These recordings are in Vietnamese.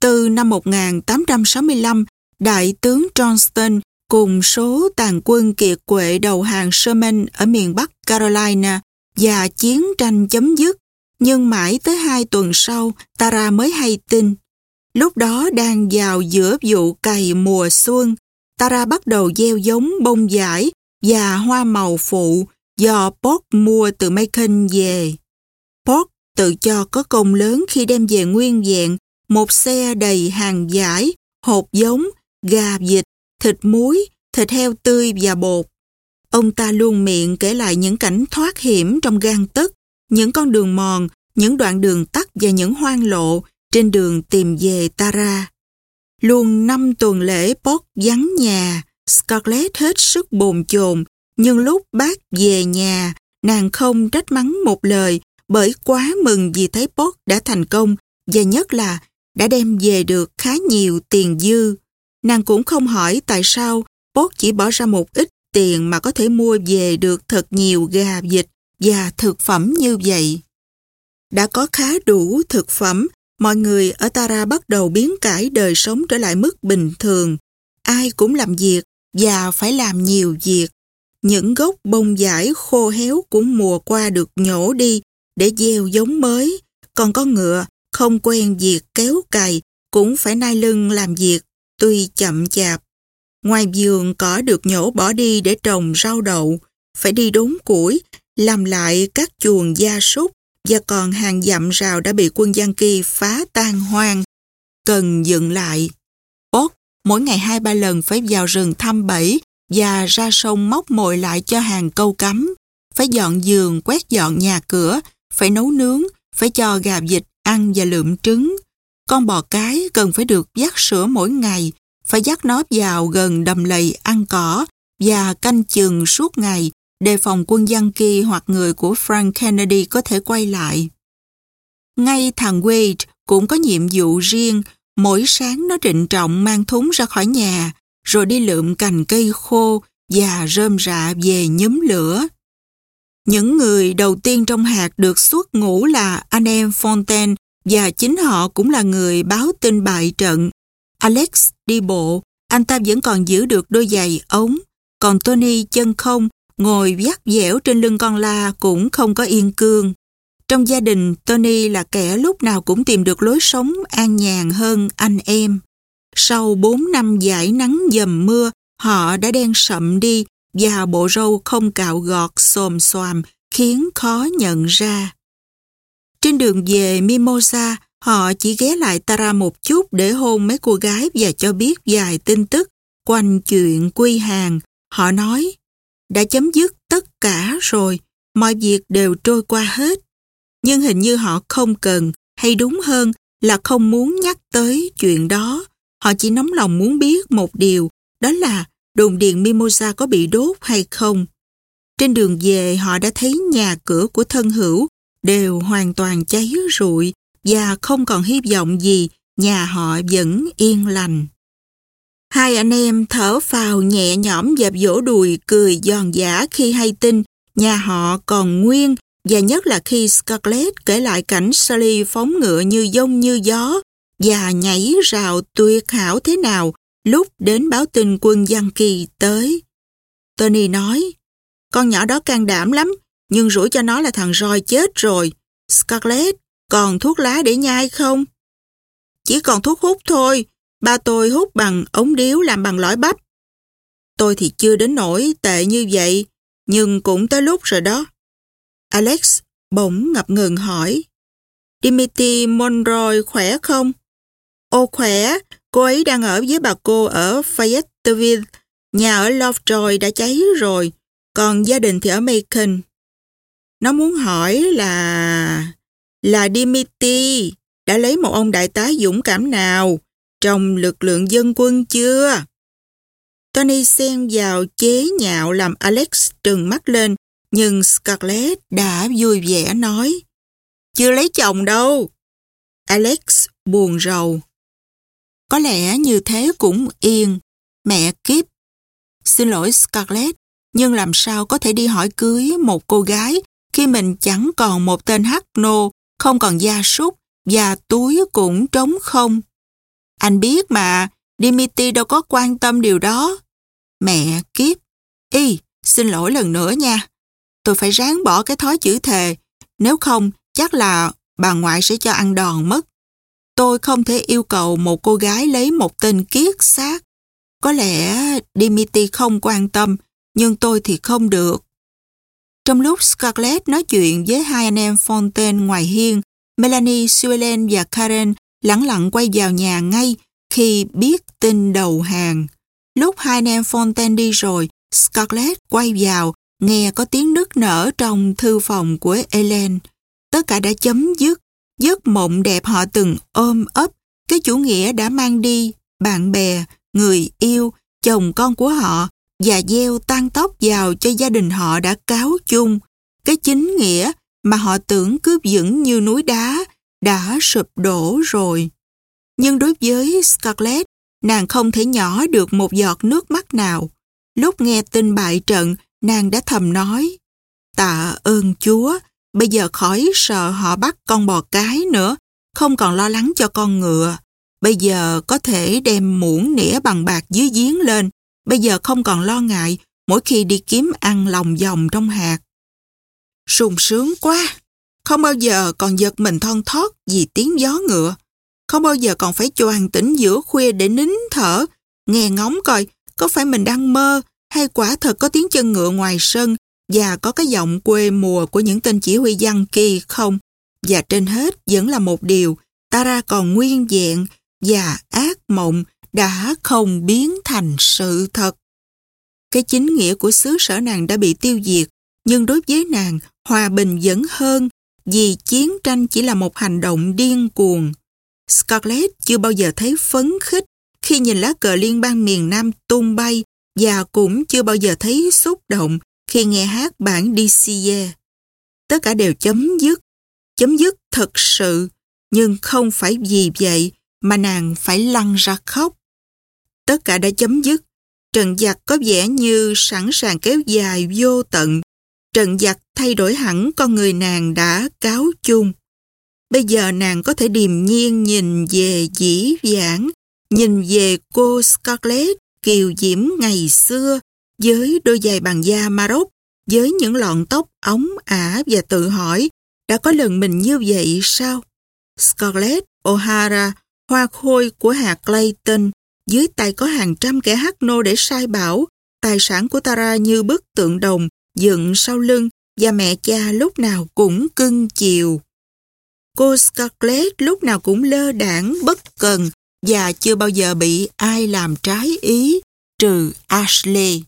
4 năm 1865, Đại tướng Johnston cùng số tàn quân kiệt quệ đầu hàng Sherman ở miền Bắc Carolina và chiến tranh chấm dứt. Nhưng mãi tới hai tuần sau, Tara mới hay tin. Lúc đó đang vào giữa vụ cày mùa xuân, Tara bắt đầu gieo giống bông giải và hoa màu phụ do Port mua từ Macon về. Port tự cho có công lớn khi đem về nguyên vẹn một xe đầy hàng giải, hộp giống, gà vịt, thịt muối, thịt heo tươi và bột. Ông ta luôn miệng kể lại những cảnh thoát hiểm trong gan tức, những con đường mòn, những đoạn đường tắt và những hoang lộ trên đường tìm về Tara. Luôn năm tuần lễ Port vắng nhà, Scarlett hết sức bồn chồn, nhưng lúc bác về nhà, nàng không trách mắng một lời bởi quá mừng vì thấy Port đã thành công và nhất là đã đem về được khá nhiều tiền dư. Nàng cũng không hỏi tại sao bốt chỉ bỏ ra một ít tiền mà có thể mua về được thật nhiều gà vịt và thực phẩm như vậy. Đã có khá đủ thực phẩm, mọi người ở Tara bắt đầu biến cải đời sống trở lại mức bình thường. Ai cũng làm việc và phải làm nhiều việc. Những gốc bông giải khô héo cũng mùa qua được nhổ đi để gieo giống mới. Còn con ngựa không quen việc kéo cày cũng phải nai lưng làm việc tuy chậm chạp. Ngoài giường cỏ được nhổ bỏ đi để trồng rau đậu, phải đi đốn củi, làm lại các chuồng gia súc và còn hàng dặm rào đã bị quân Giang Kỳ phá tan hoang. Cần dựng lại. Ốt, mỗi ngày hai ba lần phải vào rừng thăm bẫy và ra sông móc mồi lại cho hàng câu cắm. Phải dọn giường, quét dọn nhà cửa, phải nấu nướng, phải cho gà vịt ăn và lượm trứng. Con bò cái cần phải được dắt sữa mỗi ngày, phải dắt nó vào gần đầm lầy ăn cỏ và canh chừng suốt ngày đề phòng quân dân kia hoặc người của Frank Kennedy có thể quay lại. Ngay thằng Wade cũng có nhiệm vụ riêng, mỗi sáng nó trịnh trọng mang thúng ra khỏi nhà, rồi đi lượm cành cây khô và rơm rạ về nhóm lửa. Những người đầu tiên trong hạt được xuất ngũ là anh em Fontaine và chính họ cũng là người báo tin bại trận. Alex đi bộ, anh ta vẫn còn giữ được đôi giày ống, còn Tony chân không, ngồi vắt dẻo trên lưng con la cũng không có yên cương. Trong gia đình, Tony là kẻ lúc nào cũng tìm được lối sống an nhàn hơn anh em. Sau 4 năm giải nắng dầm mưa, họ đã đen sậm đi và bộ râu không cạo gọt xồm xoàm khiến khó nhận ra. Trên đường về Mimosa, họ chỉ ghé lại Tara một chút để hôn mấy cô gái và cho biết vài tin tức quanh chuyện quy hàng. Họ nói, đã chấm dứt tất cả rồi, mọi việc đều trôi qua hết. Nhưng hình như họ không cần, hay đúng hơn là không muốn nhắc tới chuyện đó. Họ chỉ nóng lòng muốn biết một điều, đó là đồn điện Mimosa có bị đốt hay không. Trên đường về, họ đã thấy nhà cửa của thân hữu đều hoàn toàn cháy rụi và không còn hy vọng gì, nhà họ vẫn yên lành. Hai anh em thở phào nhẹ nhõm và vỗ đùi cười giòn giả khi hay tin nhà họ còn nguyên và nhất là khi Scarlett kể lại cảnh Sally phóng ngựa như dông như gió và nhảy rào tuyệt hảo thế nào lúc đến báo tin quân Giang Kỳ tới. Tony nói, con nhỏ đó can đảm lắm, nhưng rủi cho nó là thằng roi chết rồi. Scarlett, còn thuốc lá để nhai không? Chỉ còn thuốc hút thôi, ba tôi hút bằng ống điếu làm bằng lõi bắp. Tôi thì chưa đến nỗi tệ như vậy, nhưng cũng tới lúc rồi đó. Alex bỗng ngập ngừng hỏi, Dimitri Monroy khỏe không? Ô khỏe, cô ấy đang ở với bà cô ở Fayetteville, nhà ở Lovejoy đã cháy rồi, còn gia đình thì ở Macon. Nó muốn hỏi là... Là Dimitri đã lấy một ông đại tá dũng cảm nào trong lực lượng dân quân chưa? Tony xen vào chế nhạo làm Alex trừng mắt lên, nhưng Scarlett đã vui vẻ nói Chưa lấy chồng đâu. Alex buồn rầu. Có lẽ như thế cũng yên. Mẹ kiếp. Xin lỗi Scarlett, nhưng làm sao có thể đi hỏi cưới một cô gái khi mình chẳng còn một tên hắc nô, không còn gia súc và túi cũng trống không. Anh biết mà, Dimitri đâu có quan tâm điều đó. Mẹ kiếp. Y, xin lỗi lần nữa nha. Tôi phải ráng bỏ cái thói chữ thề. Nếu không, chắc là bà ngoại sẽ cho ăn đòn mất. Tôi không thể yêu cầu một cô gái lấy một tên kiết xác. Có lẽ Dimitri không quan tâm, nhưng tôi thì không được. Trong lúc Scarlett nói chuyện với hai anh em Fontaine ngoài hiên, Melanie, Suelen và Karen lẳng lặng quay vào nhà ngay khi biết tin đầu hàng. Lúc hai anh em Fontaine đi rồi, Scarlett quay vào, nghe có tiếng nức nở trong thư phòng của Ellen. Tất cả đã chấm dứt, giấc mộng đẹp họ từng ôm ấp, cái chủ nghĩa đã mang đi, bạn bè, người yêu, chồng con của họ và gieo tan tóc vào cho gia đình họ đã cáo chung. Cái chính nghĩa mà họ tưởng cướp vững như núi đá đã sụp đổ rồi. Nhưng đối với Scarlett, nàng không thể nhỏ được một giọt nước mắt nào. Lúc nghe tin bại trận, nàng đã thầm nói, tạ ơn Chúa, bây giờ khỏi sợ họ bắt con bò cái nữa, không còn lo lắng cho con ngựa. Bây giờ có thể đem muỗng nĩa bằng bạc dưới giếng lên, bây giờ không còn lo ngại mỗi khi đi kiếm ăn lòng vòng trong hạt. sung sướng quá, không bao giờ còn giật mình thon thót vì tiếng gió ngựa. Không bao giờ còn phải choàng tỉnh giữa khuya để nín thở, nghe ngóng coi có phải mình đang mơ hay quả thật có tiếng chân ngựa ngoài sân và có cái giọng quê mùa của những tên chỉ huy dân kỳ không. Và trên hết vẫn là một điều, Tara còn nguyên vẹn và ác mộng đã không biến thành sự thật. Cái chính nghĩa của xứ sở nàng đã bị tiêu diệt, nhưng đối với nàng, hòa bình vẫn hơn vì chiến tranh chỉ là một hành động điên cuồng. Scarlett chưa bao giờ thấy phấn khích khi nhìn lá cờ liên bang miền Nam tung bay và cũng chưa bao giờ thấy xúc động khi nghe hát bản DCE. Tất cả đều chấm dứt, chấm dứt thật sự, nhưng không phải vì vậy mà nàng phải lăn ra khóc. Tất cả đã chấm dứt, Trần giặc có vẻ như sẵn sàng kéo dài vô tận. Trần giặc thay đổi hẳn con người nàng đã cáo chung. Bây giờ nàng có thể điềm nhiên nhìn về dĩ vãng, nhìn về cô Scarlett kiều diễm ngày xưa với đôi giày bằng da Maroc, với những lọn tóc ống ả và tự hỏi đã có lần mình như vậy sao? Scarlett O'Hara, hoa khôi của hạt Clayton, dưới tay có hàng trăm kẻ hát nô để sai bảo, tài sản của Tara như bức tượng đồng dựng sau lưng và mẹ cha lúc nào cũng cưng chiều. Cô Scarlett lúc nào cũng lơ đảng bất cần và chưa bao giờ bị ai làm trái ý, trừ Ashley.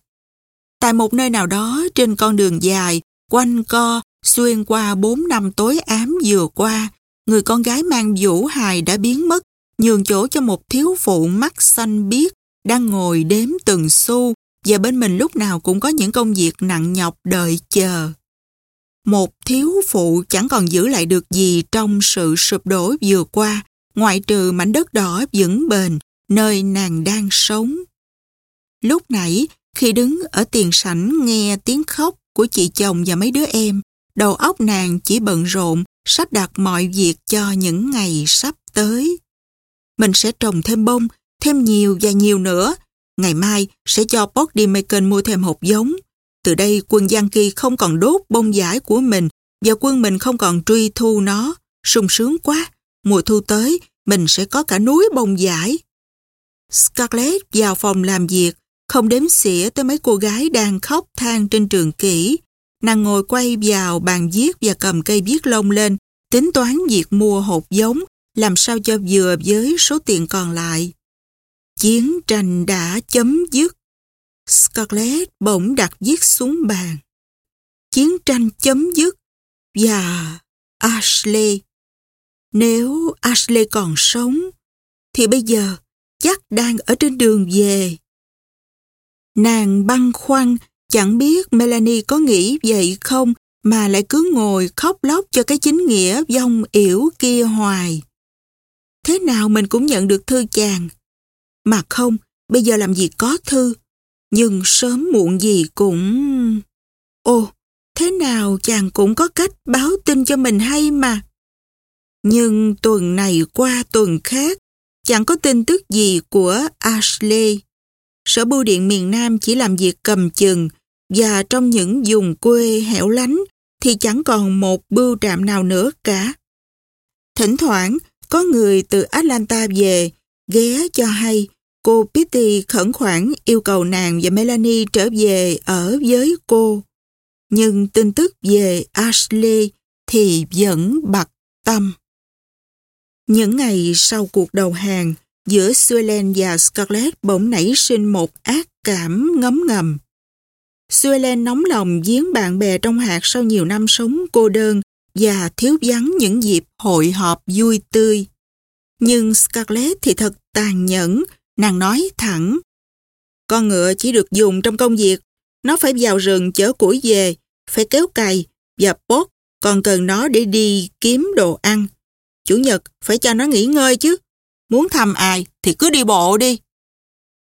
Tại một nơi nào đó trên con đường dài, quanh co, xuyên qua bốn năm tối ám vừa qua, người con gái mang vũ hài đã biến mất, nhường chỗ cho một thiếu phụ mắt xanh biếc đang ngồi đếm từng xu và bên mình lúc nào cũng có những công việc nặng nhọc đợi chờ. Một thiếu phụ chẳng còn giữ lại được gì trong sự sụp đổ vừa qua, ngoại trừ mảnh đất đỏ vững bền, nơi nàng đang sống. Lúc nãy, khi đứng ở tiền sảnh nghe tiếng khóc của chị chồng và mấy đứa em, đầu óc nàng chỉ bận rộn, sắp đặt mọi việc cho những ngày sắp tới. Mình sẽ trồng thêm bông, thêm nhiều và nhiều nữa. Ngày mai sẽ cho Poddy Macon mua thêm hộp giống. Từ đây quân Giang Kỳ không còn đốt bông giải của mình và quân mình không còn truy thu nó. sung sướng quá. Mùa thu tới, mình sẽ có cả núi bông giải. Scarlett vào phòng làm việc, không đếm xỉa tới mấy cô gái đang khóc than trên trường kỹ. Nàng ngồi quay vào bàn viết và cầm cây viết lông lên, tính toán việc mua hộp giống, làm sao cho vừa với số tiền còn lại. Chiến tranh đã chấm dứt. Scarlett bỗng đặt viết xuống bàn. Chiến tranh chấm dứt và Ashley nếu Ashley còn sống, thì bây giờ chắc đang ở trên đường về. Nàng băn khoăn, chẳng biết Melanie có nghĩ vậy không mà lại cứ ngồi khóc lóc cho cái chính nghĩa dông yểu kia hoài. Thế nào mình cũng nhận được thư chàng. Mà không, bây giờ làm gì có thư. Nhưng sớm muộn gì cũng... Ồ, thế nào chàng cũng có cách báo tin cho mình hay mà. Nhưng tuần này qua tuần khác, chẳng có tin tức gì của Ashley. Sở bưu điện miền Nam chỉ làm việc cầm chừng và trong những vùng quê hẻo lánh thì chẳng còn một bưu trạm nào nữa cả. Thỉnh thoảng, có người từ Atlanta về, ghé cho hay cô Pitty khẩn khoản yêu cầu nàng và Melanie trở về ở với cô. Nhưng tin tức về Ashley thì vẫn bặt tâm. Những ngày sau cuộc đầu hàng, giữa Suelen và Scarlett bỗng nảy sinh một ác cảm ngấm ngầm. Suelen nóng lòng giếng bạn bè trong hạt sau nhiều năm sống cô đơn và thiếu vắng những dịp hội họp vui tươi. Nhưng Scarlett thì thật tàn nhẫn, nàng nói thẳng. Con ngựa chỉ được dùng trong công việc, nó phải vào rừng chở củi về, phải kéo cày và bốt, còn cần nó để đi kiếm đồ ăn. Chủ nhật phải cho nó nghỉ ngơi chứ. Muốn thăm ai thì cứ đi bộ đi.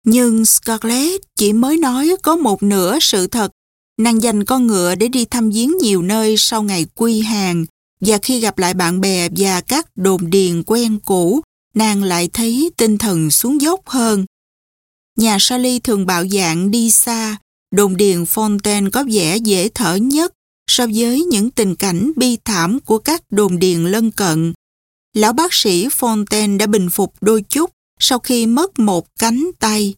Nhưng Scarlett chỉ mới nói có một nửa sự thật. Nàng dành con ngựa để đi thăm viếng nhiều nơi sau ngày quy hàng và khi gặp lại bạn bè và các đồn điền quen cũ, nàng lại thấy tinh thần xuống dốc hơn. Nhà Sally thường bạo dạng đi xa, đồn điền Fontaine có vẻ dễ thở nhất so với những tình cảnh bi thảm của các đồn điền lân cận. Lão bác sĩ Fontaine đã bình phục đôi chút sau khi mất một cánh tay.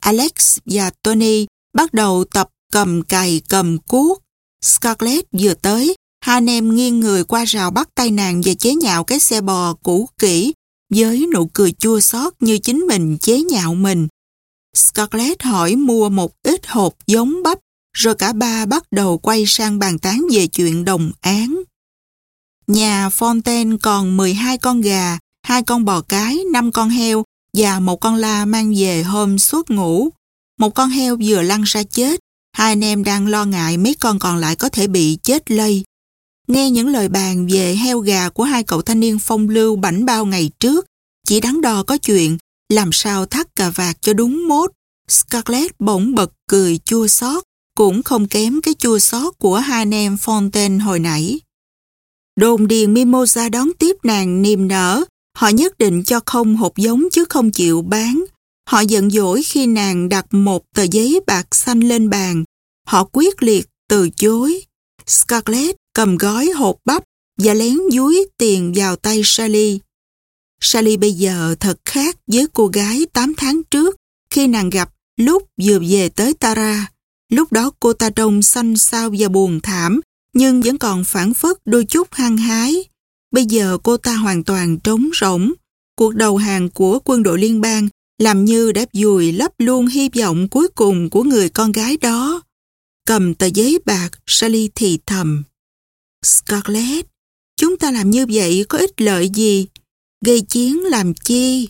Alex và Tony bắt đầu tập cầm cày cầm cuốc. Scarlett vừa tới, hai anh em nghiêng người qua rào bắt tay nàng và chế nhạo cái xe bò cũ kỹ với nụ cười chua xót như chính mình chế nhạo mình. Scarlett hỏi mua một ít hộp giống bắp, rồi cả ba bắt đầu quay sang bàn tán về chuyện đồng án. Nhà Fontaine còn 12 con gà, hai con bò cái, 5 con heo và một con la mang về hôm suốt ngủ. Một con heo vừa lăn ra chết, hai anh em đang lo ngại mấy con còn lại có thể bị chết lây. Nghe những lời bàn về heo gà của hai cậu thanh niên phong lưu bảnh bao ngày trước, chỉ đắn đo có chuyện làm sao thắt cà vạt cho đúng mốt. Scarlett bỗng bật cười chua xót cũng không kém cái chua xót của hai anh em Fontaine hồi nãy. Đồn điền Mimosa đón tiếp nàng niềm nở, họ nhất định cho không hộp giống chứ không chịu bán. Họ giận dỗi khi nàng đặt một tờ giấy bạc xanh lên bàn. Họ quyết liệt từ chối. Scarlett cầm gói hộp bắp và lén dúi tiền vào tay Sally. Sally bây giờ thật khác với cô gái 8 tháng trước khi nàng gặp lúc vừa về tới Tara. Lúc đó cô ta trông xanh xao và buồn thảm nhưng vẫn còn phản phất đôi chút hăng hái. Bây giờ cô ta hoàn toàn trống rỗng. Cuộc đầu hàng của quân đội liên bang làm như đã dùi lấp luôn hy vọng cuối cùng của người con gái đó. Cầm tờ giấy bạc, Sally thì thầm. Scarlett, chúng ta làm như vậy có ích lợi gì? Gây chiến làm chi?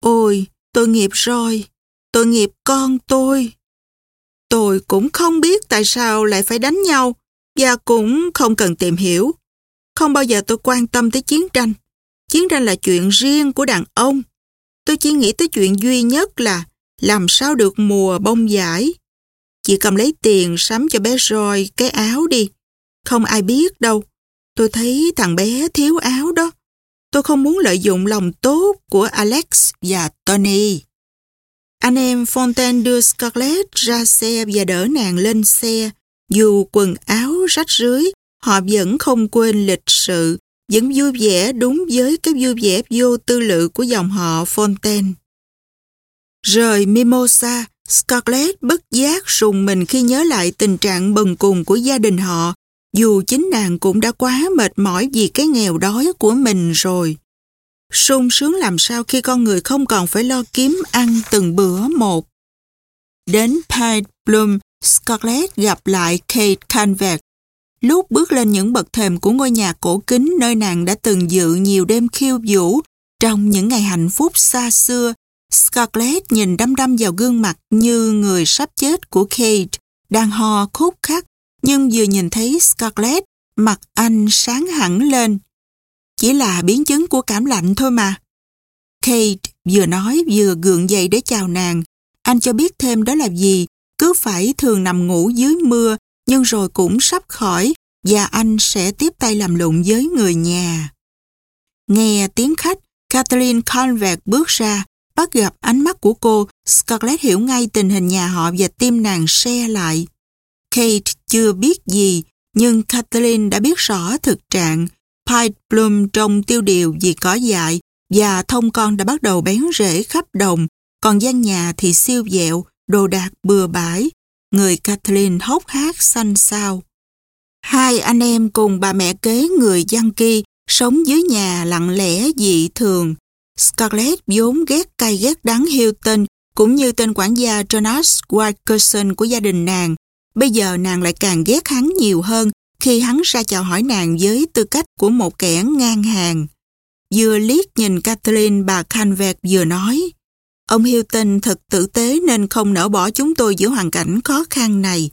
Ôi, tôi nghiệp rồi, tôi nghiệp con tôi. Tôi cũng không biết tại sao lại phải đánh nhau và cũng không cần tìm hiểu. Không bao giờ tôi quan tâm tới chiến tranh. Chiến tranh là chuyện riêng của đàn ông. Tôi chỉ nghĩ tới chuyện duy nhất là làm sao được mùa bông giải. Chị cầm lấy tiền sắm cho bé rồi cái áo đi. Không ai biết đâu. Tôi thấy thằng bé thiếu áo đó. Tôi không muốn lợi dụng lòng tốt của Alex và Tony. Anh em Fontaine đưa Scarlett ra xe và đỡ nàng lên xe. Dù quần áo rách rưới, họ vẫn không quên lịch sự, vẫn vui vẻ đúng với cái vui vẻ vô tư lự của dòng họ Fontaine. Rời Mimosa, Scarlett bất giác rùng mình khi nhớ lại tình trạng bần cùng của gia đình họ, dù chính nàng cũng đã quá mệt mỏi vì cái nghèo đói của mình rồi sung sướng làm sao khi con người không còn phải lo kiếm ăn từng bữa một. Đến Pine Bloom, Scarlett gặp lại Kate Canvert, Lúc bước lên những bậc thềm của ngôi nhà cổ kính nơi nàng đã từng dự nhiều đêm khiêu vũ trong những ngày hạnh phúc xa xưa, Scarlett nhìn đăm đăm vào gương mặt như người sắp chết của Kate, đang ho khúc khắc, nhưng vừa nhìn thấy Scarlett, mặt anh sáng hẳn lên. Chỉ là biến chứng của cảm lạnh thôi mà. Kate vừa nói vừa gượng dậy để chào nàng. Anh cho biết thêm đó là gì, cứ phải thường nằm ngủ dưới mưa, nhưng rồi cũng sắp khỏi và anh sẽ tiếp tay làm lụng với người nhà. Nghe tiếng khách, Kathleen Convert bước ra, bắt gặp ánh mắt của cô, Scarlett hiểu ngay tình hình nhà họ và tim nàng xe lại. Kate chưa biết gì, nhưng Kathleen đã biết rõ thực trạng. Pied Bloom trông tiêu điều vì có dại và thông con đã bắt đầu bén rễ khắp đồng, còn gian nhà thì siêu dẹo, đồ đạc bừa bãi. Người Kathleen hốc hát xanh xao. Hai anh em cùng bà mẹ kế người Yankee sống dưới nhà lặng lẽ dị thường. Scarlett vốn ghét cay ghét đắng Hilton cũng như tên quản gia Jonas Wilkerson của gia đình nàng. Bây giờ nàng lại càng ghét hắn nhiều hơn khi hắn ra chào hỏi nàng với tư cách của một kẻ ngang hàng. Vừa liếc nhìn Kathleen, bà Canvet vừa nói Ông Hilton thật tử tế nên không nỡ bỏ chúng tôi giữa hoàn cảnh khó khăn này.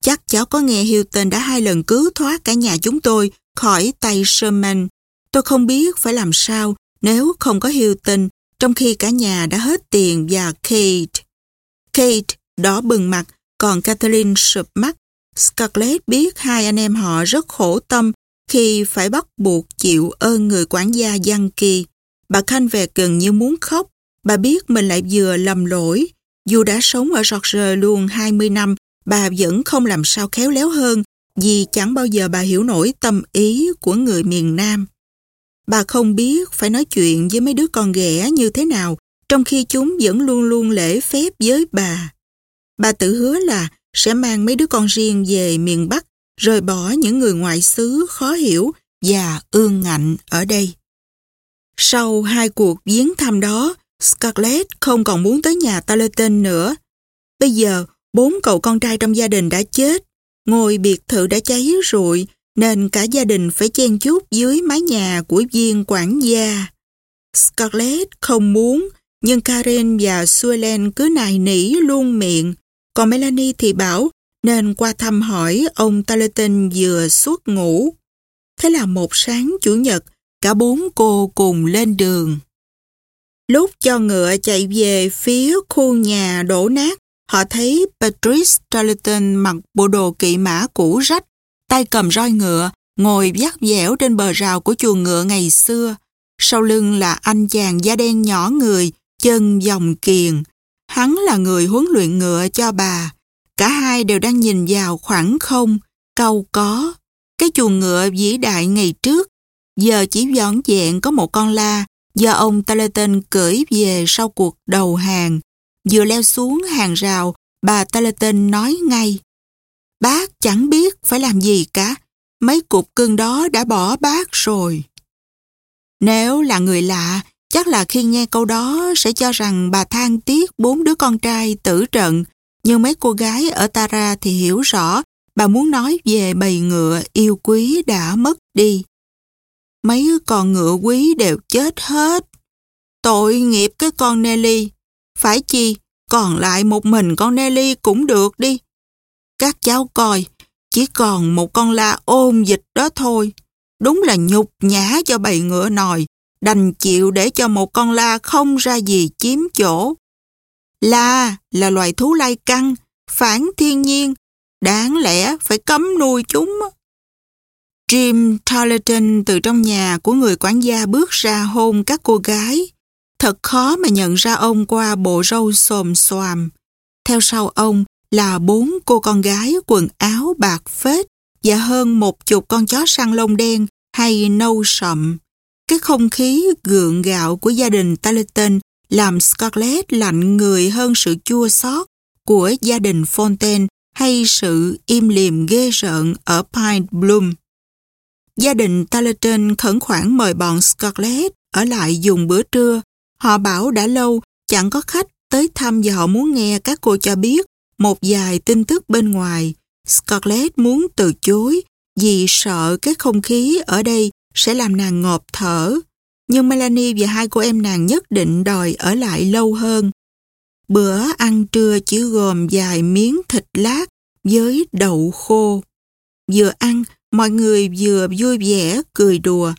Chắc cháu có nghe Hilton đã hai lần cứu thoát cả nhà chúng tôi khỏi tay Sherman. Tôi không biết phải làm sao nếu không có Hilton, trong khi cả nhà đã hết tiền và Kate. Kate đỏ bừng mặt, còn Kathleen sụp mắt. Scarlett biết hai anh em họ rất khổ tâm khi phải bắt buộc chịu ơn người quản gia Yankee. Bà Khanh về gần như muốn khóc. Bà biết mình lại vừa lầm lỗi. Dù đã sống ở George luôn 20 năm, bà vẫn không làm sao khéo léo hơn vì chẳng bao giờ bà hiểu nổi tâm ý của người miền Nam. Bà không biết phải nói chuyện với mấy đứa con ghẻ như thế nào trong khi chúng vẫn luôn luôn lễ phép với bà. Bà tự hứa là sẽ mang mấy đứa con riêng về miền Bắc rời bỏ những người ngoại xứ khó hiểu và ương ngạnh ở đây. Sau hai cuộc viếng thăm đó, Scarlett không còn muốn tới nhà Tarleton nữa. Bây giờ, bốn cậu con trai trong gia đình đã chết, ngôi biệt thự đã cháy rụi, nên cả gia đình phải chen chúc dưới mái nhà của viên quản gia. Scarlett không muốn, nhưng Karen và Suelen cứ nài nỉ luôn miệng. Còn Melanie thì bảo nên qua thăm hỏi ông Tarleton vừa xuất ngủ. Thế là một sáng Chủ nhật, cả bốn cô cùng lên đường. Lúc cho ngựa chạy về phía khu nhà đổ nát, họ thấy Patrice Tarleton mặc bộ đồ kỵ mã cũ rách, tay cầm roi ngựa, ngồi vắt dẻo trên bờ rào của chuồng ngựa ngày xưa. Sau lưng là anh chàng da đen nhỏ người, chân dòng kiền. Hắn là người huấn luyện ngựa cho bà. Cả hai đều đang nhìn vào khoảng không, câu có. Cái chuồng ngựa vĩ đại ngày trước, giờ chỉ dọn dẹn có một con la do ông Talaton cưỡi về sau cuộc đầu hàng. Vừa leo xuống hàng rào, bà Talaton nói ngay. Bác chẳng biết phải làm gì cả, mấy cục cưng đó đã bỏ bác rồi. Nếu là người lạ, chắc là khi nghe câu đó sẽ cho rằng bà than tiếc bốn đứa con trai tử trận nhưng mấy cô gái ở Tara thì hiểu rõ bà muốn nói về bầy ngựa yêu quý đã mất đi. Mấy con ngựa quý đều chết hết. Tội nghiệp cái con Nelly. Phải chi, còn lại một mình con Nelly cũng được đi. Các cháu coi, chỉ còn một con la ôm dịch đó thôi. Đúng là nhục nhã cho bầy ngựa nòi, đành chịu để cho một con la không ra gì chiếm chỗ. La là loài thú lai căng, phản thiên nhiên, đáng lẽ phải cấm nuôi chúng. Jim Tarleton từ trong nhà của người quản gia bước ra hôn các cô gái. Thật khó mà nhận ra ông qua bộ râu xồm xoàm. Theo sau ông là bốn cô con gái quần áo bạc phết và hơn một chục con chó săn lông đen hay nâu sậm. Cái không khí gượng gạo của gia đình Tarleton làm Scarlett lạnh người hơn sự chua xót của gia đình Fontaine hay sự im lìm ghê rợn ở Pine Bloom. Gia đình Talaton khẩn khoản mời bọn Scarlett ở lại dùng bữa trưa. Họ bảo đã lâu chẳng có khách tới thăm và họ muốn nghe các cô cho biết một vài tin tức bên ngoài. Scarlett muốn từ chối vì sợ cái không khí ở đây sẽ làm nàng ngộp thở nhưng Melanie và hai cô em nàng nhất định đòi ở lại lâu hơn. Bữa ăn trưa chỉ gồm vài miếng thịt lát với đậu khô. Vừa ăn, mọi người vừa vui vẻ, cười đùa.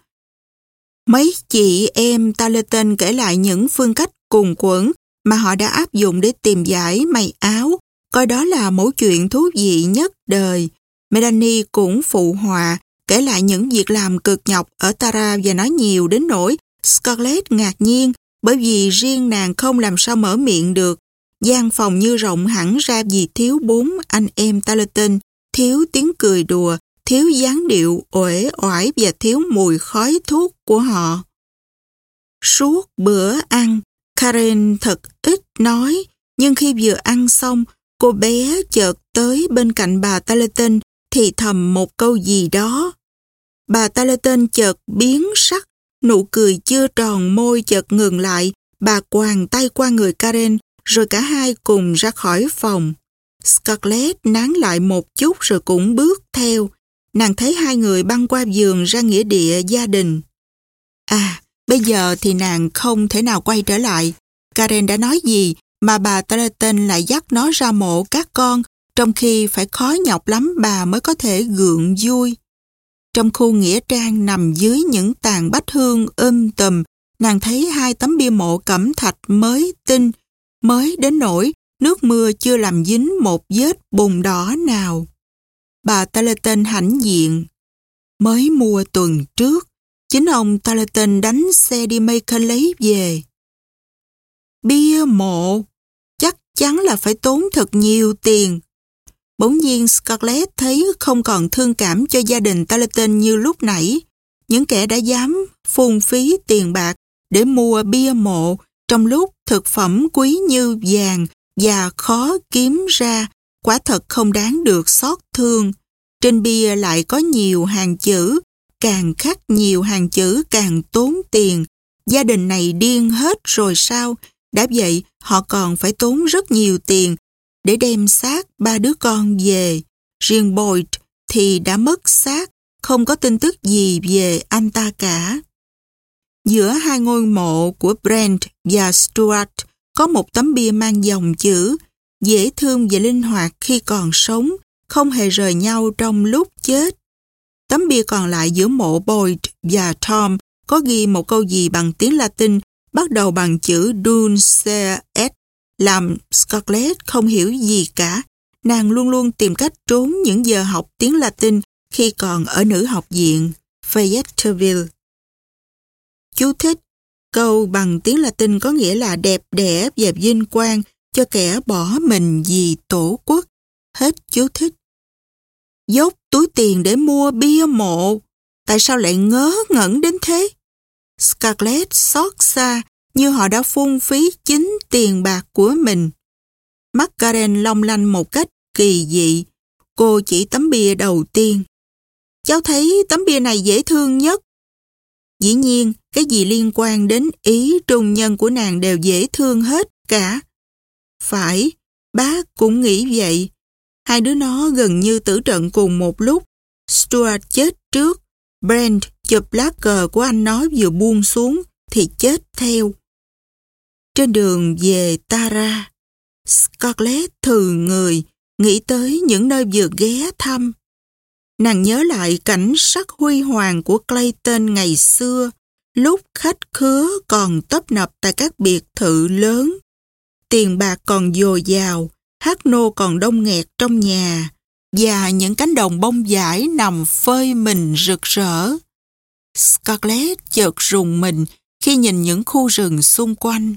Mấy chị em ta lê tên kể lại những phương cách cùng quẩn mà họ đã áp dụng để tìm giải may áo, coi đó là mẫu chuyện thú vị nhất đời. Melanie cũng phụ họa kể lại những việc làm cực nhọc ở Tara và nói nhiều đến nỗi Scarlett ngạc nhiên bởi vì riêng nàng không làm sao mở miệng được. gian phòng như rộng hẳn ra vì thiếu bốn anh em Tarleton, thiếu tiếng cười đùa, thiếu dáng điệu uể oải và thiếu mùi khói thuốc của họ. Suốt bữa ăn, Karen thật ít nói, nhưng khi vừa ăn xong, cô bé chợt tới bên cạnh bà Talaton thì thầm một câu gì đó. Bà Talaton chợt biến sắc, nụ cười chưa tròn môi chợt ngừng lại, bà quàng tay qua người Karen, rồi cả hai cùng ra khỏi phòng. Scarlett nán lại một chút rồi cũng bước theo. Nàng thấy hai người băng qua giường ra nghĩa địa gia đình. À, bây giờ thì nàng không thể nào quay trở lại. Karen đã nói gì mà bà Tarleton lại dắt nó ra mộ các con, trong khi phải khó nhọc lắm bà mới có thể gượng vui. Trong khu nghĩa trang nằm dưới những tàn bách hương ôm tùm, nàng thấy hai tấm bia mộ cẩm thạch mới tinh, mới đến nổi nước mưa chưa làm dính một vết bùn đỏ nào. Bà Tarleton hãnh diện. Mới mua tuần trước, chính ông Tarleton đánh xe đi Macon lấy về. Bia mộ, chắc chắn là phải tốn thật nhiều tiền. Bỗng nhiên Scarlett thấy không còn thương cảm cho gia đình Tarleton như lúc nãy. Những kẻ đã dám phung phí tiền bạc để mua bia mộ trong lúc thực phẩm quý như vàng và khó kiếm ra, quả thật không đáng được xót thương. Trên bia lại có nhiều hàng chữ, càng khắc nhiều hàng chữ càng tốn tiền. Gia đình này điên hết rồi sao? Đã vậy, họ còn phải tốn rất nhiều tiền để đem xác ba đứa con về. Riêng Boyd thì đã mất xác, không có tin tức gì về anh ta cả. Giữa hai ngôi mộ của Brent và Stuart có một tấm bia mang dòng chữ dễ thương và linh hoạt khi còn sống, không hề rời nhau trong lúc chết. Tấm bia còn lại giữa mộ Boyd và Tom có ghi một câu gì bằng tiếng Latin bắt đầu bằng chữ Dulce et làm Scarlett không hiểu gì cả. Nàng luôn luôn tìm cách trốn những giờ học tiếng Latin khi còn ở nữ học viện Fayetteville. Chú thích Câu bằng tiếng Latin có nghĩa là đẹp đẽ và vinh quang cho kẻ bỏ mình vì tổ quốc. Hết chú thích. Dốc túi tiền để mua bia mộ. Tại sao lại ngớ ngẩn đến thế? Scarlett xót xa như họ đã phung phí chính tiền bạc của mình. Mắt Karen long lanh một cách kỳ dị. Cô chỉ tấm bia đầu tiên. Cháu thấy tấm bia này dễ thương nhất. Dĩ nhiên, cái gì liên quan đến ý trung nhân của nàng đều dễ thương hết cả. Phải, bác cũng nghĩ vậy. Hai đứa nó gần như tử trận cùng một lúc. Stuart chết trước. Brent chụp lá cờ của anh nó vừa buông xuống thì chết theo. Trên đường về Tara, Scarlett thừ người, nghĩ tới những nơi vừa ghé thăm. Nàng nhớ lại cảnh sắc huy hoàng của Clayton ngày xưa, lúc khách khứa còn tấp nập tại các biệt thự lớn. Tiền bạc còn dồi dào, hát nô còn đông nghẹt trong nhà, và những cánh đồng bông giải nằm phơi mình rực rỡ. Scarlett chợt rùng mình khi nhìn những khu rừng xung quanh.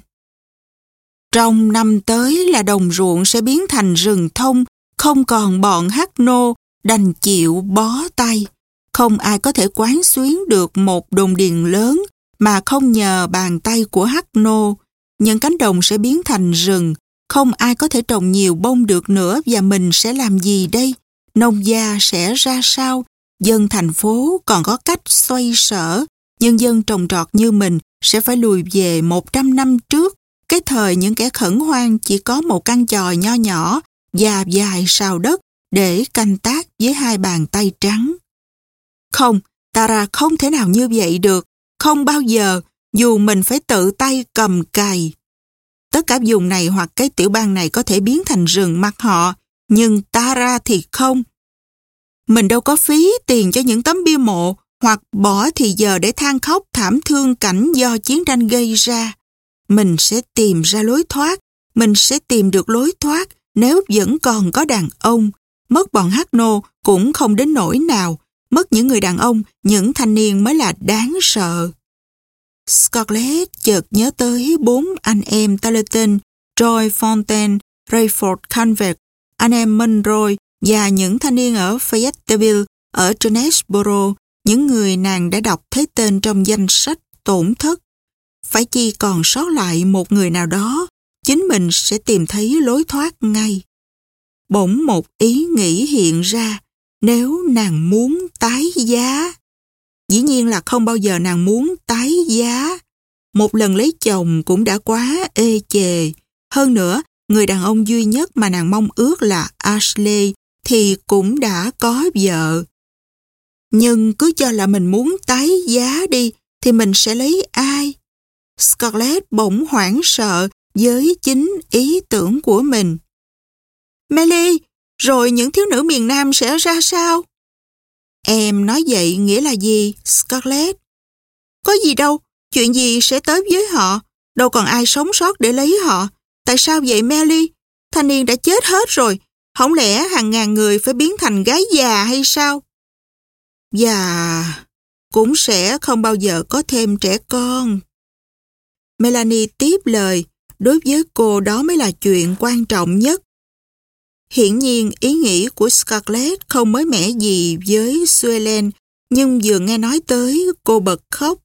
Trong năm tới là đồng ruộng sẽ biến thành rừng thông, không còn bọn hát nô, đành chịu bó tay. Không ai có thể quán xuyến được một đồn điền lớn mà không nhờ bàn tay của hắc nô. Những cánh đồng sẽ biến thành rừng, không ai có thể trồng nhiều bông được nữa và mình sẽ làm gì đây? Nông gia sẽ ra sao? Dân thành phố còn có cách xoay sở, nhân dân trồng trọt như mình sẽ phải lùi về 100 năm trước cái thời những kẻ khẩn hoang chỉ có một căn tròi nho nhỏ và dài sào đất để canh tác với hai bàn tay trắng. Không, Tara không thể nào như vậy được. Không bao giờ, dù mình phải tự tay cầm cày. Tất cả vùng này hoặc cái tiểu bang này có thể biến thành rừng mặt họ, nhưng Tara thì không. Mình đâu có phí tiền cho những tấm bia mộ hoặc bỏ thì giờ để than khóc thảm thương cảnh do chiến tranh gây ra. Mình sẽ tìm ra lối thoát, mình sẽ tìm được lối thoát nếu vẫn còn có đàn ông. Mất bọn hát nô cũng không đến nỗi nào, mất những người đàn ông, những thanh niên mới là đáng sợ. Scarlett chợt nhớ tới bốn anh em Tarleton, Troy Fontaine, Rayford Convert, anh em Monroe và những thanh niên ở Fayetteville, ở Jonesboro, những người nàng đã đọc thấy tên trong danh sách tổn thất. Phải chi còn sót lại một người nào đó, chính mình sẽ tìm thấy lối thoát ngay. Bỗng một ý nghĩ hiện ra, nếu nàng muốn tái giá. Dĩ nhiên là không bao giờ nàng muốn tái giá. Một lần lấy chồng cũng đã quá ê chề. Hơn nữa, người đàn ông duy nhất mà nàng mong ước là Ashley thì cũng đã có vợ. Nhưng cứ cho là mình muốn tái giá đi thì mình sẽ lấy ai? Scarlett bỗng hoảng sợ với chính ý tưởng của mình. Melly, rồi những thiếu nữ miền Nam sẽ ra sao? Em nói vậy nghĩa là gì, Scarlett? Có gì đâu, chuyện gì sẽ tới với họ, đâu còn ai sống sót để lấy họ. Tại sao vậy Melly? Thanh niên đã chết hết rồi, không lẽ hàng ngàn người phải biến thành gái già hay sao? Và cũng sẽ không bao giờ có thêm trẻ con. Melanie tiếp lời, đối với cô đó mới là chuyện quan trọng nhất. Hiển nhiên ý nghĩ của Scarlett không mới mẻ gì với Suelen, nhưng vừa nghe nói tới cô bật khóc.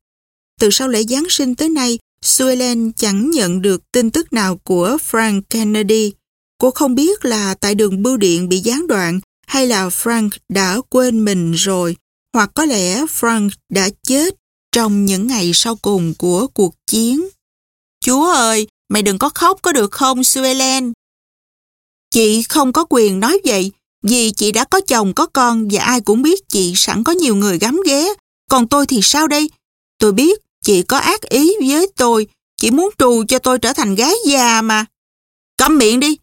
Từ sau lễ Giáng sinh tới nay, Suelen chẳng nhận được tin tức nào của Frank Kennedy. Cô không biết là tại đường bưu điện bị gián đoạn hay là Frank đã quên mình rồi, hoặc có lẽ Frank đã chết trong những ngày sau cùng của cuộc chiến. Chúa ơi, mày đừng có khóc có được không, Suelen? Chị không có quyền nói vậy, vì chị đã có chồng có con và ai cũng biết chị sẵn có nhiều người gắm ghé. Còn tôi thì sao đây? Tôi biết chị có ác ý với tôi, chị muốn trù cho tôi trở thành gái già mà. Câm miệng đi,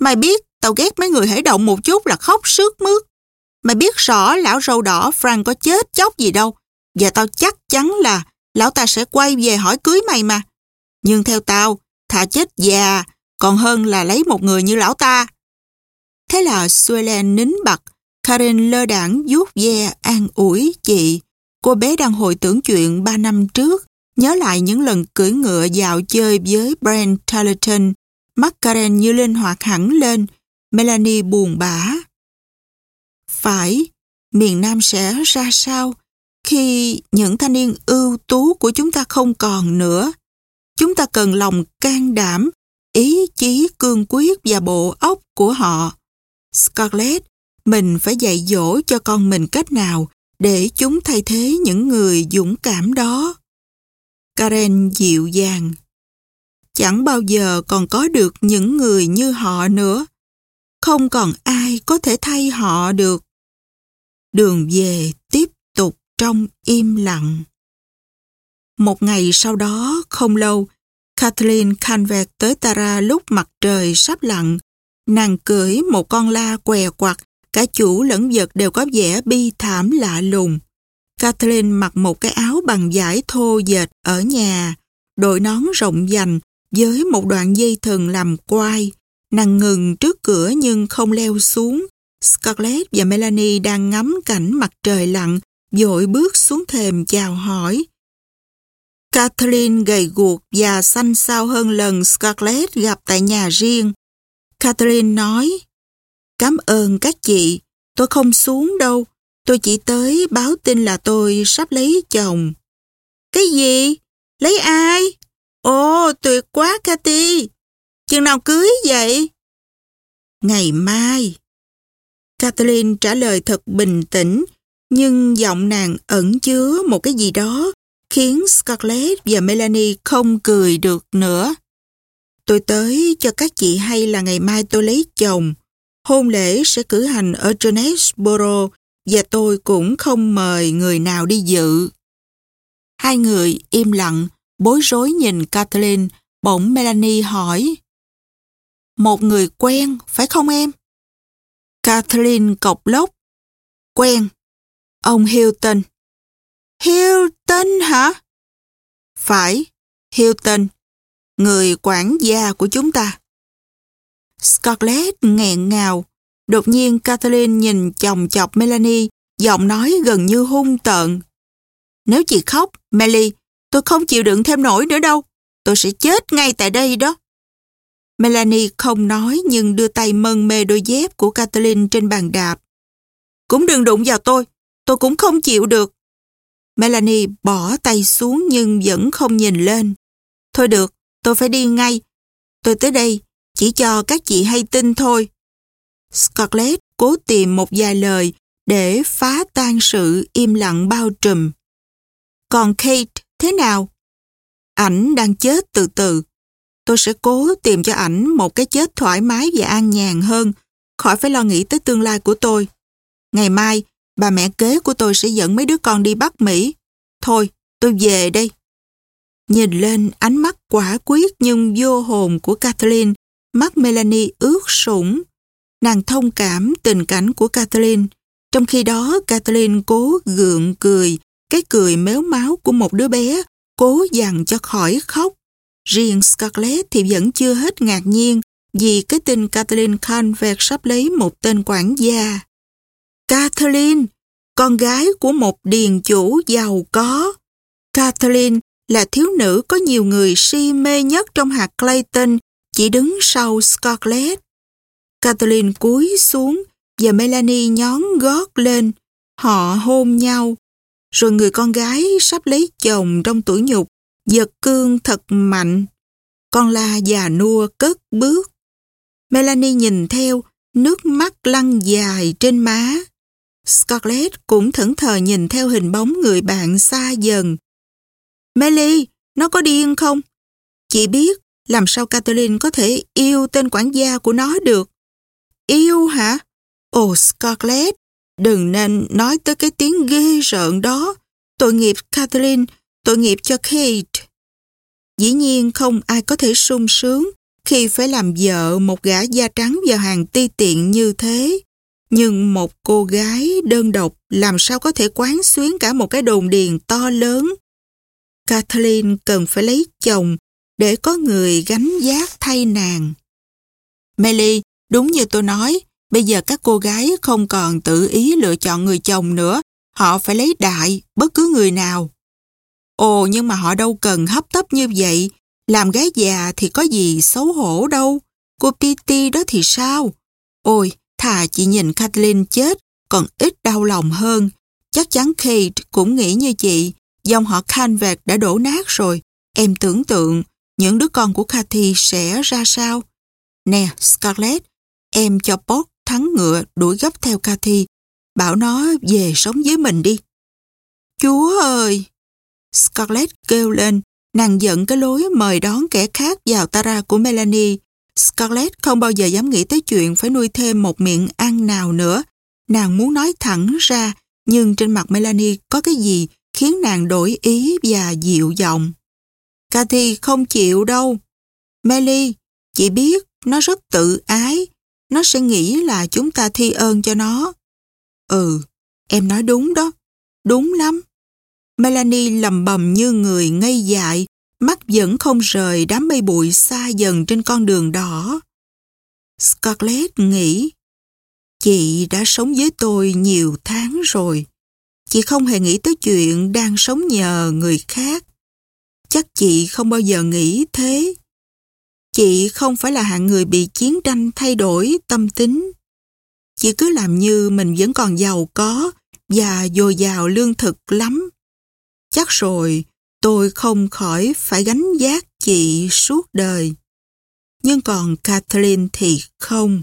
mày biết tao ghét mấy người hãy động một chút là khóc sướt mướt. Mày biết rõ lão râu đỏ Frank có chết chóc gì đâu, và tao chắc chắn là lão ta sẽ quay về hỏi cưới mày mà. Nhưng theo tao, thà chết già còn hơn là lấy một người như lão ta. Thế là Suelen nín bặt, Karen lơ đảng vuốt ve an ủi chị. Cô bé đang hồi tưởng chuyện ba năm trước, nhớ lại những lần cưỡi ngựa dạo chơi với Brent Tarleton. Mắt Karen như linh hoạt hẳn lên, Melanie buồn bã. Phải, miền Nam sẽ ra sao khi những thanh niên ưu tú của chúng ta không còn nữa? Chúng ta cần lòng can đảm, ý chí cương quyết và bộ óc của họ. Scarlett, mình phải dạy dỗ cho con mình cách nào để chúng thay thế những người dũng cảm đó. Karen dịu dàng. Chẳng bao giờ còn có được những người như họ nữa. Không còn ai có thể thay họ được. Đường về tiếp tục trong im lặng. Một ngày sau đó, không lâu, Kathleen Canvet tới Tara lúc mặt trời sắp lặn. Nàng cưỡi một con la què quặt, cả chủ lẫn vật đều có vẻ bi thảm lạ lùng. Kathleen mặc một cái áo bằng vải thô dệt ở nhà, đội nón rộng dành với một đoạn dây thừng làm quai. Nàng ngừng trước cửa nhưng không leo xuống. Scarlett và Melanie đang ngắm cảnh mặt trời lặn, dội bước xuống thềm chào hỏi. Kathleen gầy guộc và xanh xao hơn lần Scarlett gặp tại nhà riêng. Kathleen nói, Cảm ơn các chị, tôi không xuống đâu, tôi chỉ tới báo tin là tôi sắp lấy chồng. Cái gì? Lấy ai? Ồ, tuyệt quá Cathy. Chừng nào cưới vậy? Ngày mai. Kathleen trả lời thật bình tĩnh, nhưng giọng nàng ẩn chứa một cái gì đó khiến Scarlett và Melanie không cười được nữa. Tôi tới cho các chị hay là ngày mai tôi lấy chồng. Hôn lễ sẽ cử hành ở Jonesboro và tôi cũng không mời người nào đi dự. Hai người im lặng, bối rối nhìn Kathleen, bỗng Melanie hỏi. Một người quen, phải không em? Kathleen cọc lốc. Quen. Ông Hilton. Hilton hả? Phải, Hilton, người quản gia của chúng ta. Scarlett nghẹn ngào. Đột nhiên Kathleen nhìn chồng chọc Melanie, giọng nói gần như hung tợn. Nếu chị khóc, Melly, Tôi không chịu đựng thêm nổi nữa đâu. Tôi sẽ chết ngay tại đây đó. Melanie không nói nhưng đưa tay mân mê đôi dép của Kathleen trên bàn đạp. Cũng đừng đụng vào tôi, tôi cũng không chịu được. Melanie bỏ tay xuống nhưng vẫn không nhìn lên. Thôi được, tôi phải đi ngay. Tôi tới đây chỉ cho các chị hay tin thôi. Scarlett cố tìm một vài lời để phá tan sự im lặng bao trùm. Còn Kate thế nào? Ảnh đang chết từ từ. Tôi sẽ cố tìm cho ảnh một cái chết thoải mái và an nhàn hơn, khỏi phải lo nghĩ tới tương lai của tôi. Ngày mai, bà mẹ kế của tôi sẽ dẫn mấy đứa con đi Bắc Mỹ. Thôi, tôi về đây. Nhìn lên ánh mắt quả quyết nhưng vô hồn của Kathleen, mắt Melanie ướt sũng. Nàng thông cảm tình cảnh của Kathleen. Trong khi đó, Kathleen cố gượng cười, cái cười méo máu của một đứa bé, cố dằn cho khỏi khóc. Riêng Scarlett thì vẫn chưa hết ngạc nhiên vì cái tin Kathleen Convert sắp lấy một tên quản gia. Kathleen, con gái của một điền chủ giàu có. Kathleen là thiếu nữ có nhiều người si mê nhất trong hạt Clayton, chỉ đứng sau Scarlett. Kathleen cúi xuống và Melanie nhón gót lên. Họ hôn nhau. Rồi người con gái sắp lấy chồng trong tuổi nhục, giật cương thật mạnh. Con la già nua cất bước. Melanie nhìn theo, nước mắt lăn dài trên má. Scarlett cũng thẫn thờ nhìn theo hình bóng người bạn xa dần. Melly, nó có điên không? Chị biết làm sao Catherine có thể yêu tên quản gia của nó được. Yêu hả? Ồ Scarlett, đừng nên nói tới cái tiếng ghê rợn đó. Tội nghiệp Catherine, tội nghiệp cho Kate. Dĩ nhiên không ai có thể sung sướng khi phải làm vợ một gã da trắng vào hàng ti tiện như thế. Nhưng một cô gái đơn độc làm sao có thể quán xuyến cả một cái đồn điền to lớn. Kathleen cần phải lấy chồng để có người gánh giác thay nàng. Melly, đúng như tôi nói, bây giờ các cô gái không còn tự ý lựa chọn người chồng nữa, họ phải lấy đại bất cứ người nào. Ồ nhưng mà họ đâu cần hấp tấp như vậy, làm gái già thì có gì xấu hổ đâu, cô Titi đó thì sao? Ôi, thà chị nhìn Kathleen chết còn ít đau lòng hơn. Chắc chắn Kate cũng nghĩ như chị, dòng họ Canvet đã đổ nát rồi. Em tưởng tượng những đứa con của Cathy sẽ ra sao? Nè, Scarlett, em cho Bob thắng ngựa đuổi gấp theo Cathy, bảo nó về sống với mình đi. Chúa ơi! Scarlett kêu lên, nàng giận cái lối mời đón kẻ khác vào Tara của Melanie. Scarlett không bao giờ dám nghĩ tới chuyện phải nuôi thêm một miệng ăn nào nữa. Nàng muốn nói thẳng ra, nhưng trên mặt Melanie có cái gì khiến nàng đổi ý và dịu giọng. Cathy không chịu đâu. Melly, chị biết nó rất tự ái. Nó sẽ nghĩ là chúng ta thi ơn cho nó. Ừ, em nói đúng đó. Đúng lắm. Melanie lầm bầm như người ngây dại, mắt vẫn không rời đám mây bụi xa dần trên con đường đỏ. Scarlett nghĩ, chị đã sống với tôi nhiều tháng rồi. Chị không hề nghĩ tới chuyện đang sống nhờ người khác. Chắc chị không bao giờ nghĩ thế. Chị không phải là hạng người bị chiến tranh thay đổi tâm tính. Chị cứ làm như mình vẫn còn giàu có và dồi dào lương thực lắm. Chắc rồi tôi không khỏi phải gánh giác chị suốt đời. Nhưng còn Kathleen thì không.